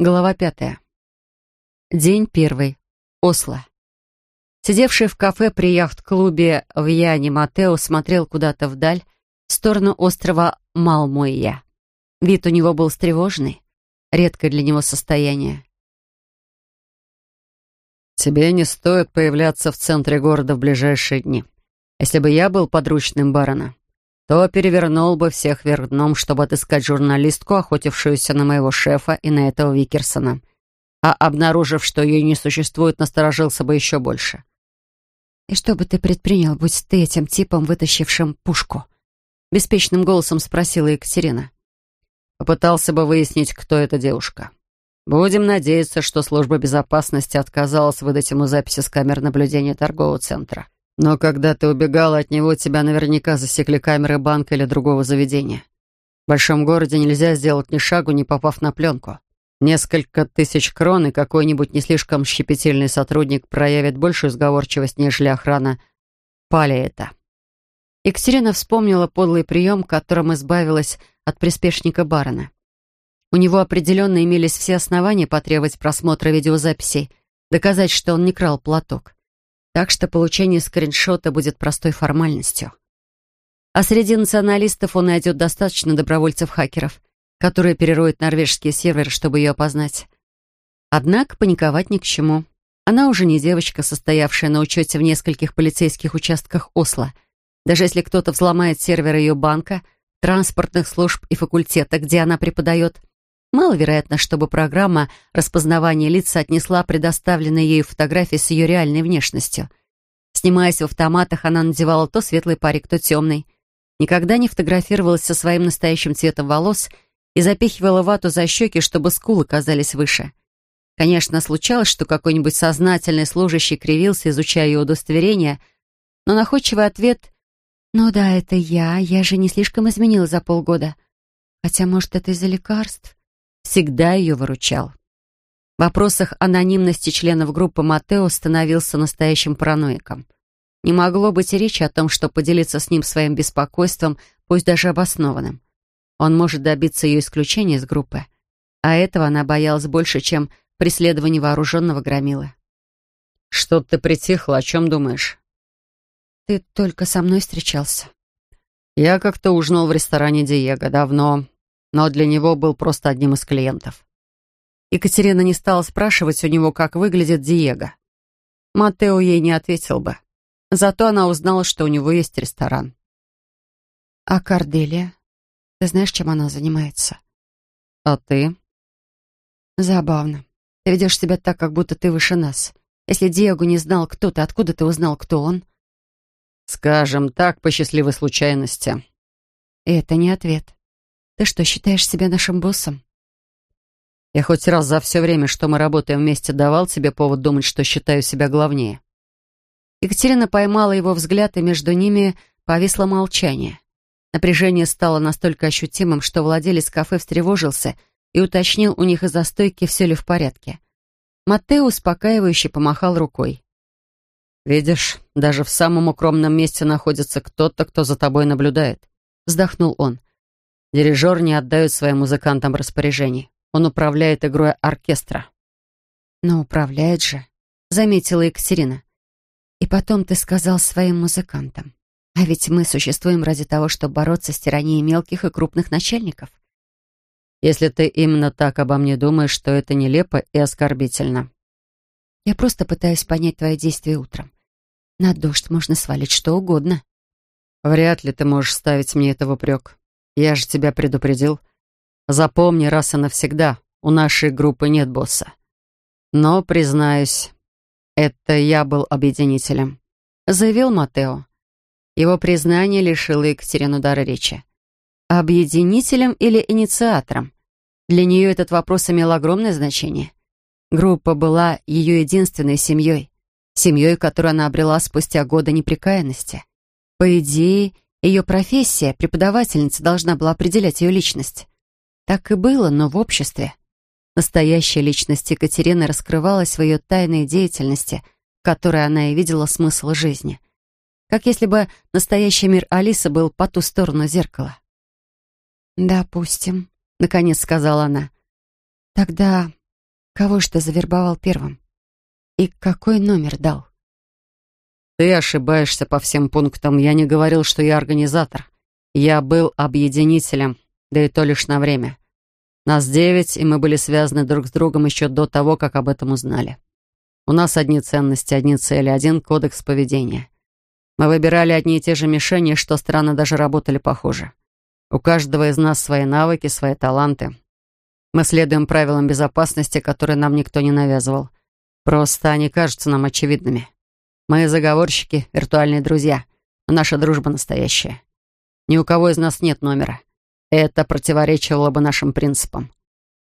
Глава пятая. День первый. Осло. Сидевший в кафе при яхт-клубе в Яне Матео смотрел куда-то вдаль, в сторону острова Малмойя. Вид у него был встревоженный, редкое для него состояние. «Тебе не стоит появляться в центре города в ближайшие дни. Если бы я был подручным барона, то перевернул бы всех вверх дном, чтобы отыскать журналистку, охотившуюся на моего шефа и на этого Викерсона. А обнаружив, что ее не существует, насторожился бы еще больше. «И что бы ты предпринял, будь ты этим типом, вытащившим пушку?» Беспечным голосом спросила Екатерина. Попытался бы выяснить, кто эта девушка. Будем надеяться, что служба безопасности отказалась выдать ему записи с камер наблюдения торгового центра. Но когда ты убегала от него, тебя наверняка засекли камеры банка или другого заведения. В большом городе нельзя сделать ни шагу, не попав на пленку. Несколько тысяч крон и какой-нибудь не слишком щепетильный сотрудник проявит большую сговорчивость, нежели охрана это. Екатерина вспомнила подлый прием, которым избавилась от приспешника барона. У него определенно имелись все основания потребовать просмотра видеозаписей, доказать, что он не крал платок так что получение скриншота будет простой формальностью. А среди националистов он найдет достаточно добровольцев-хакеров, которые перероют норвежские серверы, чтобы ее опознать. Однако паниковать ни к чему. Она уже не девочка, состоявшая на учете в нескольких полицейских участках Осло. Даже если кто-то взломает сервер ее банка, транспортных служб и факультета, где она преподает, Маловероятно, чтобы программа распознавания лиц отнесла предоставленные ею фотографии с ее реальной внешностью. Снимаясь в автоматах, она надевала то светлый парик, то темный. Никогда не фотографировалась со своим настоящим цветом волос и запихивала вату за щеки, чтобы скулы казались выше. Конечно, случалось, что какой-нибудь сознательный служащий кривился, изучая ее удостоверение, но находчивый ответ «Ну да, это я, я же не слишком изменилась за полгода. Хотя, может, это из-за лекарств?» Всегда ее выручал. В вопросах анонимности членов группы Матео становился настоящим параноиком. Не могло быть и речи о том, что поделиться с ним своим беспокойством, пусть даже обоснованным. Он может добиться ее исключения из группы. А этого она боялась больше, чем преследование вооруженного громилы. «Что ты притихла, о чем думаешь?» «Ты только со мной встречался». «Я как-то ужинал в ресторане Диего давно, но для него был просто одним из клиентов. Екатерина не стала спрашивать у него, как выглядит Диего. Матео ей не ответил бы. Зато она узнала, что у него есть ресторан. «А Корделия? Ты знаешь, чем она занимается?» «А ты?» «Забавно. Ты ведешь себя так, как будто ты выше нас. Если Диего не знал, кто ты, откуда ты узнал, кто он?» «Скажем так, по счастливой случайности». «Это не ответ. Ты что, считаешь себя нашим боссом? Я хоть раз за все время, что мы работаем вместе, давал тебе повод думать, что считаю себя главнее. Екатерина поймала его взгляд, и между ними повисло молчание. Напряжение стало настолько ощутимым, что владелец кафе встревожился и уточнил у них из-за стойки, все ли в порядке. Маттео успокаивающе помахал рукой. «Видишь, даже в самом укромном месте находится кто-то, кто за тобой наблюдает», — вздохнул он. Дирижер не отдает своим музыкантам распоряжений. Он управляет игрой оркестра. «Но управляет же», — заметила Екатерина. «И потом ты сказал своим музыкантам. А ведь мы существуем ради того, чтобы бороться с тиранией мелких и крупных начальников». «Если ты именно так обо мне думаешь, то это нелепо и оскорбительно». «Я просто пытаюсь понять твои действия утром. На дождь можно свалить что угодно». «Вряд ли ты можешь ставить мне это в упрек. Я же тебя предупредил. Запомни раз и навсегда, у нашей группы нет босса. Но, признаюсь, это я был объединителем», — заявил Матео. Его признание лишило Екатерину дара речи. Объединителем или инициатором? Для нее этот вопрос имел огромное значение. Группа была ее единственной семьей, семьей, которую она обрела спустя годы неприкаянности. По идее, ее профессия, преподавательница, должна была определять ее личность. Так и было, но в обществе. Настоящая личность Екатерины раскрывалась в ее тайной деятельности, в которой она и видела смысл жизни. Как если бы настоящий мир Алисы был по ту сторону зеркала. «Допустим», — наконец сказала она. «Тогда Кого ж ты завербовал первым? И какой номер дал? Ты ошибаешься по всем пунктам. Я не говорил, что я организатор. Я был объединителем, да и то лишь на время. Нас девять, и мы были связаны друг с другом еще до того, как об этом узнали. У нас одни ценности, одни цели, один кодекс поведения. Мы выбирали одни и те же мишени, что странно даже работали похоже. У каждого из нас свои навыки, свои таланты. Мы следуем правилам безопасности, которые нам никто не навязывал. Просто они кажутся нам очевидными. Мы заговорщики, виртуальные друзья, но наша дружба настоящая. Ни у кого из нас нет номера. Это противоречило бы нашим принципам.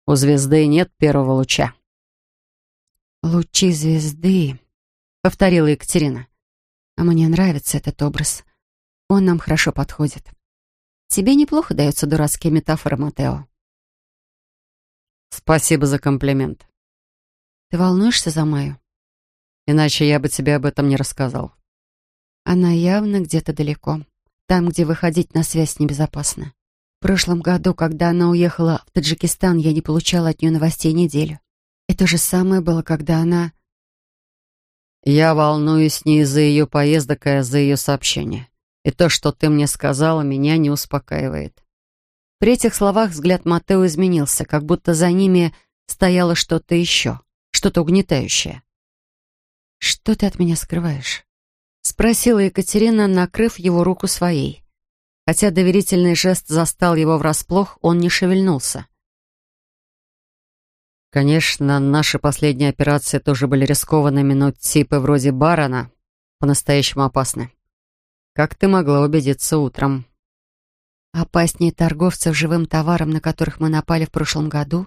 У звезды нет первого луча. «Лучи звезды», — повторила Екатерина. «А мне нравится этот образ. Он нам хорошо подходит. Тебе неплохо даются дурацкие метафоры, Матео». «Спасибо за комплимент». «Ты волнуешься за Майю?» «Иначе я бы тебе об этом не рассказал». «Она явно где-то далеко, там, где выходить на связь небезопасно. В прошлом году, когда она уехала в Таджикистан, я не получала от нее новостей неделю. И то же самое было, когда она... Я волнуюсь не из-за ее поездок, а из-за ее сообщения. И то, что ты мне сказала, меня не успокаивает. При этих словах взгляд Матео изменился, как будто за ними стояло что-то еще, что-то угнетающее. «Что ты от меня скрываешь?» — спросила Екатерина, накрыв его руку своей. Хотя доверительный жест застал его врасплох, он не шевельнулся. Конечно, наши последние операции тоже были рискованными, но типы вроде Барона по-настоящему опасны. Как ты могла убедиться утром? Опаснее торговцев живым товаром, на которых мы напали в прошлом году?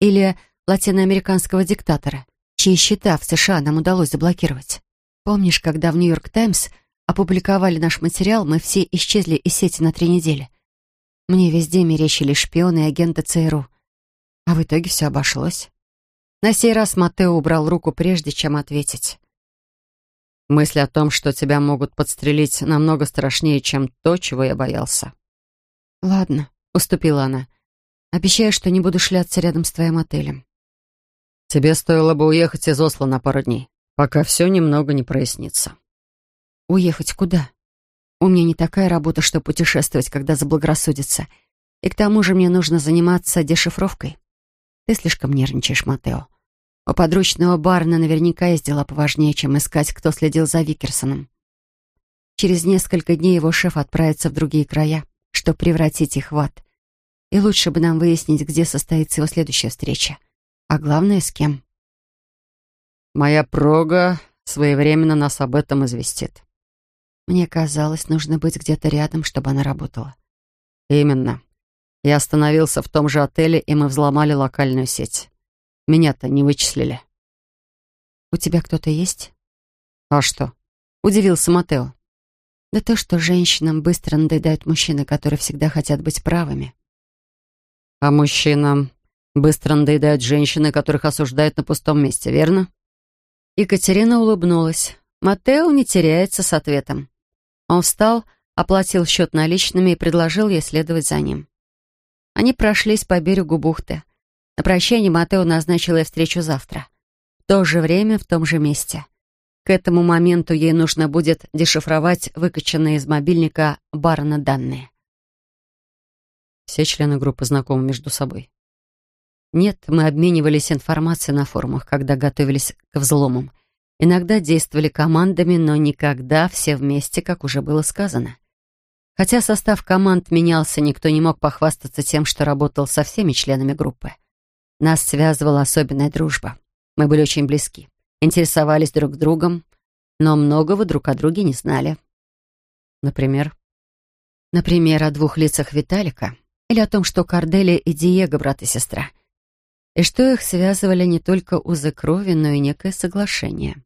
Или латиноамериканского диктатора, чьи счета в США нам удалось заблокировать? Помнишь, когда в «Нью-Йорк Таймс» опубликовали наш материал, мы все исчезли из сети на три недели. Мне везде мерещили шпионы и агенты ЦРУ. А в итоге все обошлось. На сей раз Матео убрал руку, прежде чем ответить. Мысль о том, что тебя могут подстрелить, намного страшнее, чем то, чего я боялся. «Ладно», — уступила она. «Обещаю, что не буду шляться рядом с твоим отелем». «Тебе стоило бы уехать из Осло на пару дней, пока все немного не прояснится». Уехать куда? У меня не такая работа, что путешествовать, когда заблагорассудится. И к тому же мне нужно заниматься дешифровкой. Ты слишком нервничаешь, Матео. У подручного Барна наверняка есть дела поважнее, чем искать, кто следил за Викерсоном. Через несколько дней его шеф отправится в другие края, чтобы превратить их в ад. И лучше бы нам выяснить, где состоится его следующая встреча. А главное, с кем. Моя прога своевременно нас об этом известит. Мне казалось, нужно быть где-то рядом, чтобы она работала. Именно. Я остановился в том же отеле, и мы взломали локальную сеть. Меня-то не вычислили. «У тебя кто-то есть?» «А что?» — удивился Матео. «Да то, что женщинам быстро надоедают мужчины, которые всегда хотят быть правыми». «А мужчинам быстро надоедают женщины, которых осуждают на пустом месте, верно?» Екатерина улыбнулась. Матео не теряется с ответом. Он встал, оплатил счет наличными и предложил ей следовать за ним. Они прошлись по берегу бухты. На прощание Матео назначил ей встречу завтра. В то же время, в том же месте. К этому моменту ей нужно будет дешифровать выкачанные из мобильника Барна данные. Все члены группы знакомы между собой. Нет, мы обменивались информацией на форумах, когда готовились к взломам — Иногда действовали командами, но никогда все вместе, как уже было сказано. Хотя состав команд менялся, никто не мог похвастаться тем, что работал со всеми членами группы. Нас связывала особенная дружба. Мы были очень близки, интересовались друг другом, но многого друг о друге не знали. Например? Например, о двух лицах Виталика или о том, что Корделия и Диего — брат и сестра — и что их связывали не только узы крови, но и некое соглашение.